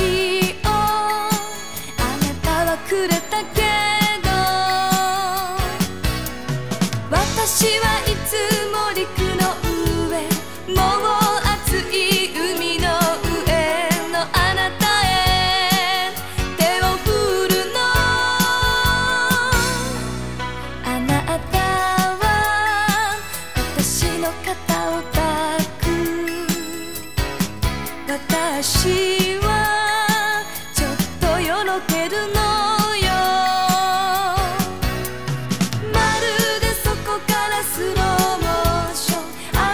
いをあなたはくれたけど私はいつも陸の上もう熱い海の上のあなたへ手を振るのあなたは私の肩を抱く。私ろけるのよまるでそこからスローモーション。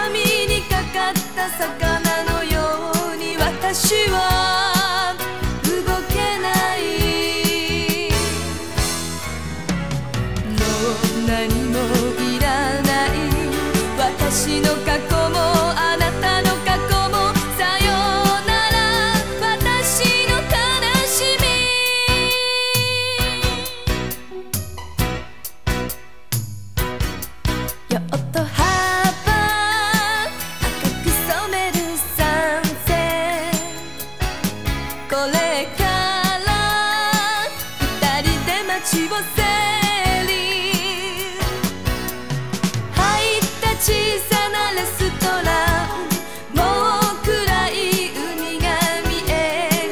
網にかかった魚のように私は二人で街をセーリン入った小さなレストランもう暗い海が見え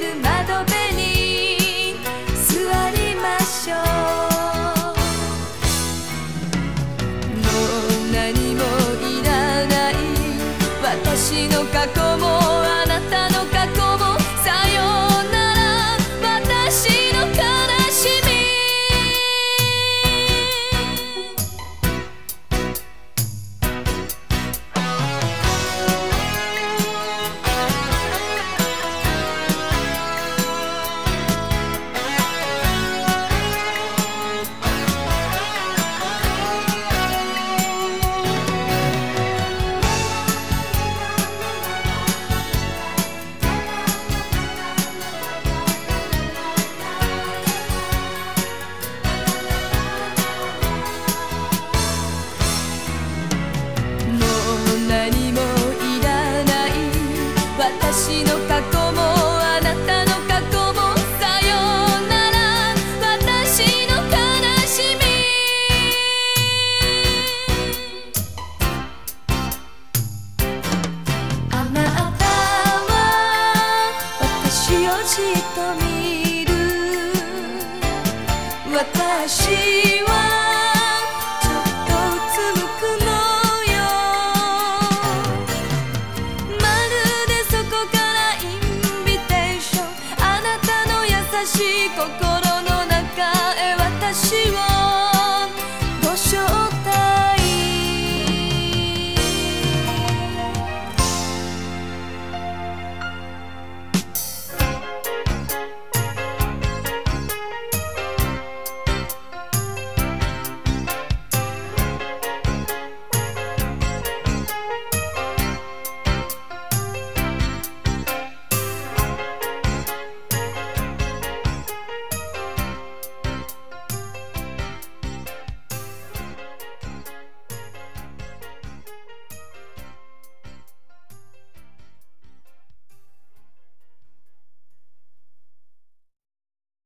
る窓辺に座りましょうもう何もいらない。私の過去もじっと見る私はちょっとうつむくのよまるでそこからインビテーションあなたの優しい心